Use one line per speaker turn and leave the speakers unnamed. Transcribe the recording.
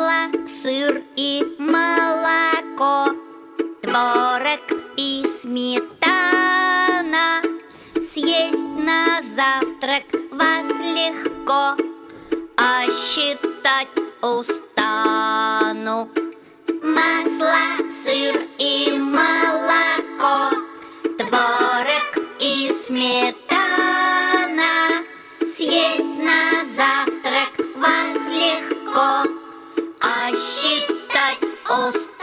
сыр и молоко Творог и сметана. Съесть на завтрак вас легко А считать устану. Масло, сыр и молоко Творог и сметана. Съесть на завтрак вас легко А считать устану